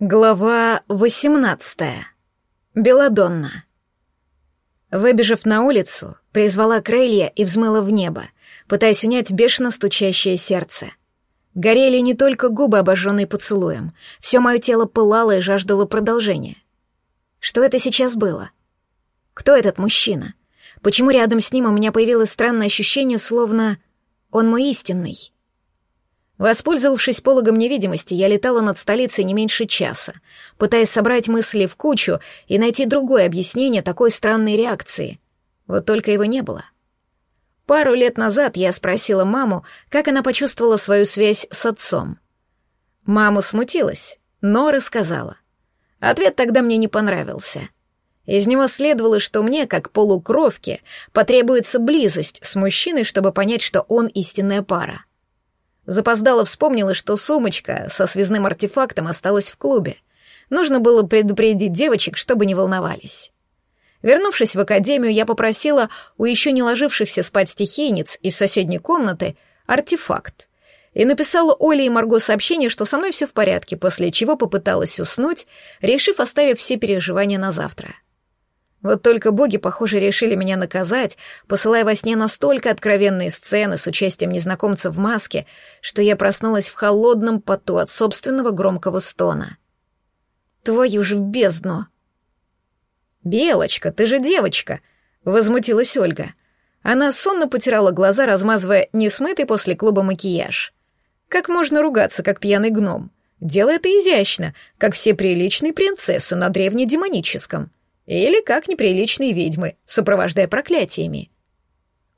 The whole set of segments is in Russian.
Глава 18. Беладонна. Выбежав на улицу, призвала крылья и взмыла в небо, пытаясь унять бешено стучащее сердце. Горели не только губы, обожженные поцелуем, все мое тело пылало и жаждало продолжения. Что это сейчас было? Кто этот мужчина? Почему рядом с ним у меня появилось странное ощущение, словно он мой истинный? Воспользовавшись пологом невидимости, я летала над столицей не меньше часа, пытаясь собрать мысли в кучу и найти другое объяснение такой странной реакции. Вот только его не было. Пару лет назад я спросила маму, как она почувствовала свою связь с отцом. Мама смутилась, но рассказала. Ответ тогда мне не понравился. Из него следовало, что мне, как полукровке, потребуется близость с мужчиной, чтобы понять, что он истинная пара. Запоздала вспомнила, что сумочка со связным артефактом осталась в клубе. Нужно было предупредить девочек, чтобы не волновались. Вернувшись в академию, я попросила у еще не ложившихся спать стихийниц из соседней комнаты артефакт. И написала Оле и Марго сообщение, что со мной все в порядке, после чего попыталась уснуть, решив оставив все переживания на завтра. — вот только боги, похоже, решили меня наказать, посылая во сне настолько откровенные сцены с участием незнакомца в маске, что я проснулась в холодном поту от собственного громкого стона. «Твою ж в бездну!» «Белочка, ты же девочка!» — возмутилась Ольга. Она сонно потирала глаза, размазывая несмытый после клуба макияж. «Как можно ругаться, как пьяный гном? Дело это изящно, как все приличные принцессы на древнедемоническом». Или как неприличные ведьмы, сопровождая проклятиями.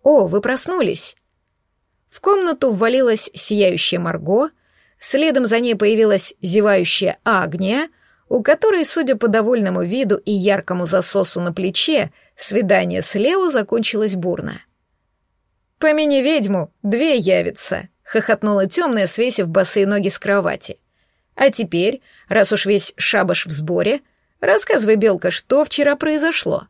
«О, вы проснулись!» В комнату ввалилась сияющая Марго, следом за ней появилась зевающая Агния, у которой, судя по довольному виду и яркому засосу на плече, свидание с Лео закончилось бурно. «Помяни ведьму, две явится», — хохотнула темная, свесив босые ноги с кровати. «А теперь, раз уж весь шабаш в сборе, Рассказывай, Белка, что вчера произошло?»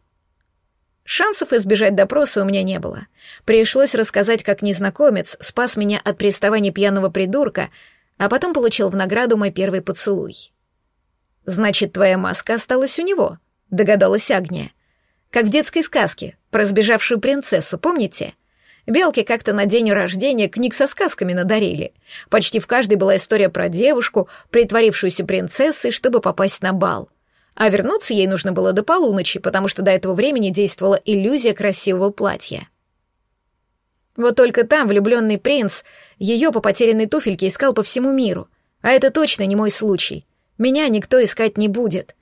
Шансов избежать допроса у меня не было. Пришлось рассказать, как незнакомец спас меня от приставания пьяного придурка, а потом получил в награду мой первый поцелуй. «Значит, твоя маска осталась у него», — догадалась Агния. «Как в детской сказке про сбежавшую принцессу, помните?» Белки как-то на день рождения книг со сказками надарили. Почти в каждой была история про девушку, притворившуюся принцессой, чтобы попасть на бал — а вернуться ей нужно было до полуночи, потому что до этого времени действовала иллюзия красивого платья. Вот только там влюбленный принц ее по потерянной туфельке искал по всему миру, а это точно не мой случай. Меня никто искать не будет.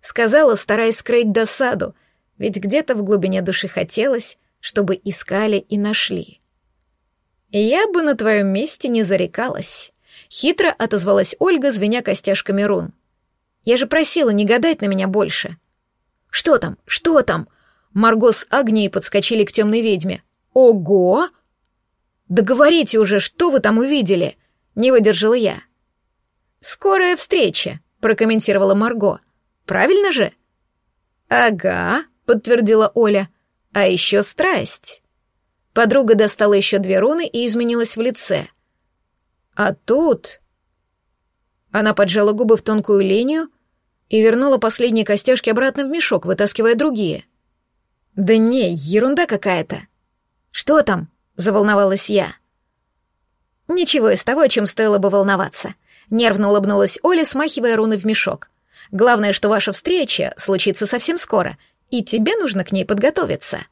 Сказала, стараясь скрыть досаду, ведь где-то в глубине души хотелось, чтобы искали и нашли. «Я бы на твоем месте не зарекалась», — хитро отозвалась Ольга, звеня костяшками рун. Я же просила не гадать на меня больше. Что там? Что там? Марго с Агнией подскочили к темной ведьме. Ого! Да говорите уже, что вы там увидели? Не выдержала я. Скорая встреча, прокомментировала Марго. Правильно же? Ага, подтвердила Оля. А еще страсть. Подруга достала еще две руны и изменилась в лице. А тут... Она поджала губы в тонкую линию, и вернула последние костяшки обратно в мешок, вытаскивая другие. «Да не, ерунда какая-то». «Что там?» — заволновалась я. «Ничего из того, чем стоило бы волноваться», — нервно улыбнулась Оля, смахивая руны в мешок. «Главное, что ваша встреча случится совсем скоро, и тебе нужно к ней подготовиться».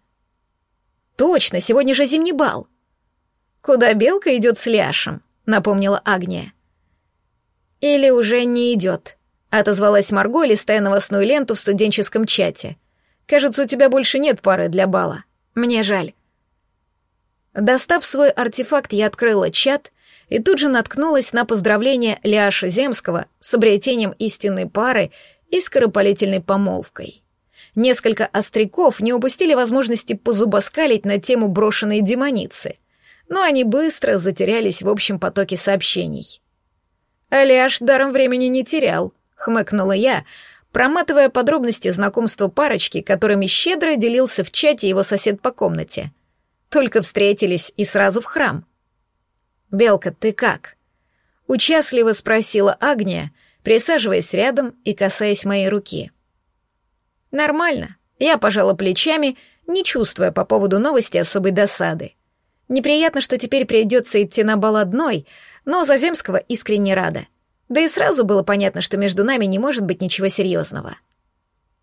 «Точно, сегодня же зимний бал». «Куда белка идет с Ляшем», — напомнила Агния. «Или уже не идет», Отозвалась Марго, листая новостную ленту в студенческом чате. «Кажется, у тебя больше нет пары для бала. Мне жаль». Достав свой артефакт, я открыла чат и тут же наткнулась на поздравление Ляша Земского с обретением истинной пары и скоропалительной помолвкой. Несколько остряков не упустили возможности позубоскалить на тему брошенной демоницы, но они быстро затерялись в общем потоке сообщений. Аляш даром времени не терял —— хмыкнула я, проматывая подробности знакомства парочки, которыми щедро делился в чате его сосед по комнате. Только встретились и сразу в храм. «Белка, ты как?» — участливо спросила Агния, присаживаясь рядом и касаясь моей руки. «Нормально», — я пожала плечами, не чувствуя по поводу новости особой досады. Неприятно, что теперь придется идти на бал одной, но Заземского искренне рада. Да и сразу было понятно, что между нами не может быть ничего серьезного.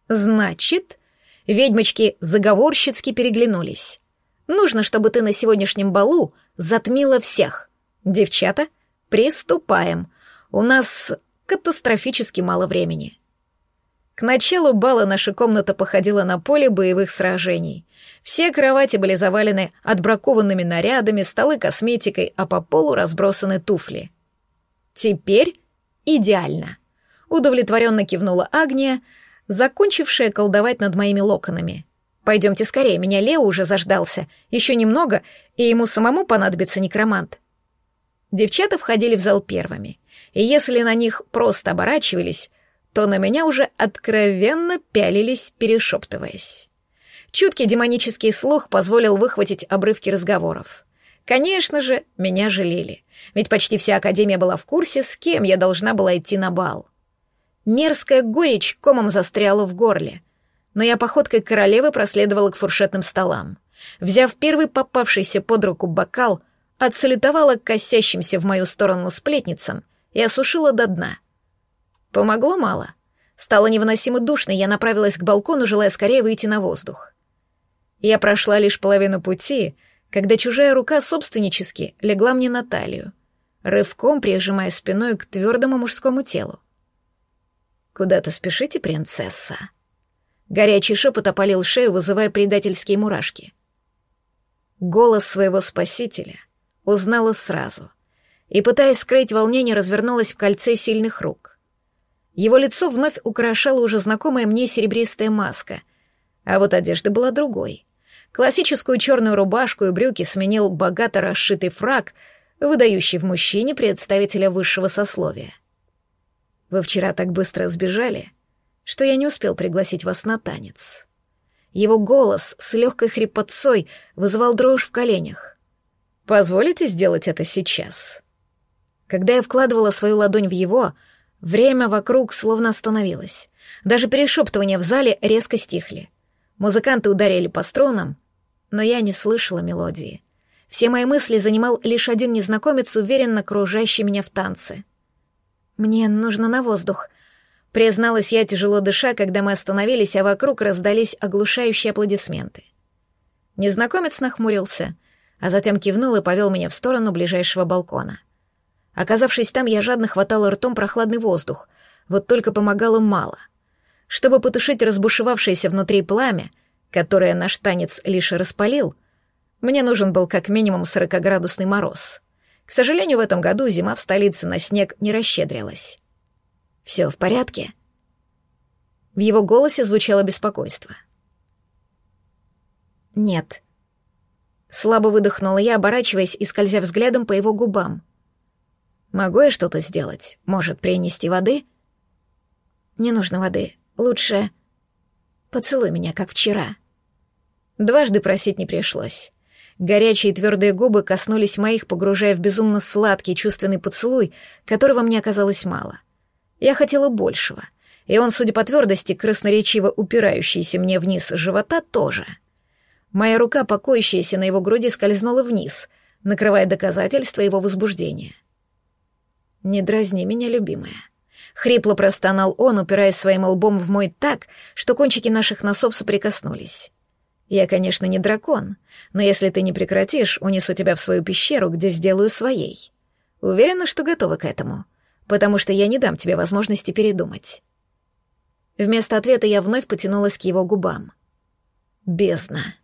«Значит...» Ведьмочки заговорщицки переглянулись. «Нужно, чтобы ты на сегодняшнем балу затмила всех. Девчата, приступаем. У нас катастрофически мало времени». К началу бала наша комната походила на поле боевых сражений. Все кровати были завалены отбракованными нарядами, столы косметикой, а по полу разбросаны туфли. Теперь идеально. Удовлетворенно кивнула Агния, закончившая колдовать над моими локонами. «Пойдемте скорее, меня Лео уже заждался. Еще немного, и ему самому понадобится некромант». Девчата входили в зал первыми, и если на них просто оборачивались, то на меня уже откровенно пялились, перешептываясь. Чуткий демонический слух позволил выхватить обрывки разговоров. Конечно же, меня жалели, ведь почти вся Академия была в курсе, с кем я должна была идти на бал. Мерзкая горечь комом застряла в горле, но я походкой королевы проследовала к фуршетным столам. Взяв первый попавшийся под руку бокал, отсалютовала косящимся в мою сторону сплетницам и осушила до дна. Помогло мало. Стало невыносимо душно, я направилась к балкону, желая скорее выйти на воздух. Я прошла лишь половину пути, когда чужая рука собственнически легла мне на талию, рывком прижимая спиной к твердому мужскому телу. «Куда-то спешите, принцесса?» Горячий шепот опалил шею, вызывая предательские мурашки. Голос своего спасителя узнала сразу и, пытаясь скрыть волнение, развернулась в кольце сильных рук. Его лицо вновь украшала уже знакомая мне серебристая маска, а вот одежда была другой. Классическую черную рубашку и брюки сменил богато расшитый фраг, выдающий в мужчине представителя высшего сословия. Вы вчера так быстро сбежали, что я не успел пригласить вас на танец. Его голос с легкой хрипотцой вызывал дрожь в коленях. Позволите сделать это сейчас? Когда я вкладывала свою ладонь в его, время вокруг словно остановилось. Даже перешептывания в зале резко стихли. Музыканты ударили по струнам, но я не слышала мелодии. Все мои мысли занимал лишь один незнакомец, уверенно кружащий меня в танце. «Мне нужно на воздух», — призналась я, тяжело дыша, когда мы остановились, а вокруг раздались оглушающие аплодисменты. Незнакомец нахмурился, а затем кивнул и повел меня в сторону ближайшего балкона. Оказавшись там, я жадно хватала ртом прохладный воздух, вот только помогало мало. Чтобы потушить разбушевавшееся внутри пламя, которое наш танец лишь распалил, мне нужен был как минимум сорокоградусный мороз — к сожалению, в этом году зима в столице на снег не расщедрилась. «Все в порядке?» В его голосе звучало беспокойство. «Нет». Слабо выдохнула я, оборачиваясь и скользя взглядом по его губам. «Могу я что-то сделать? Может, принести воды?» «Не нужно воды. Лучше поцелуй меня, как вчера». Дважды просить не пришлось. Горячие твердые губы коснулись моих, погружая в безумно сладкий чувственный поцелуй, которого мне оказалось мало. Я хотела большего, и он, судя по твердости, красноречиво упирающийся мне вниз живота, тоже. Моя рука, покоящаяся на его груди, скользнула вниз, накрывая доказательства его возбуждения. «Не дразни меня, любимая». Хрипло простонал он, упираясь своим лбом в мой так, что кончики наших носов соприкоснулись. Я, конечно, не дракон, но если ты не прекратишь, унесу тебя в свою пещеру, где сделаю своей. Уверена, что готова к этому, потому что я не дам тебе возможности передумать. Вместо ответа я вновь потянулась к его губам. Бездна.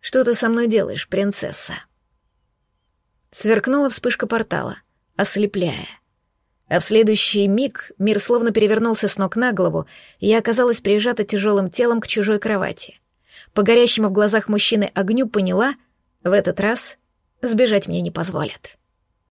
Что ты со мной делаешь, принцесса? Сверкнула вспышка портала, ослепляя. А в следующий миг мир словно перевернулся с ног на голову, и я оказалась прижата тяжелым телом к чужой кровати — по горящему в глазах мужчины огню поняла, в этот раз сбежать мне не позволят.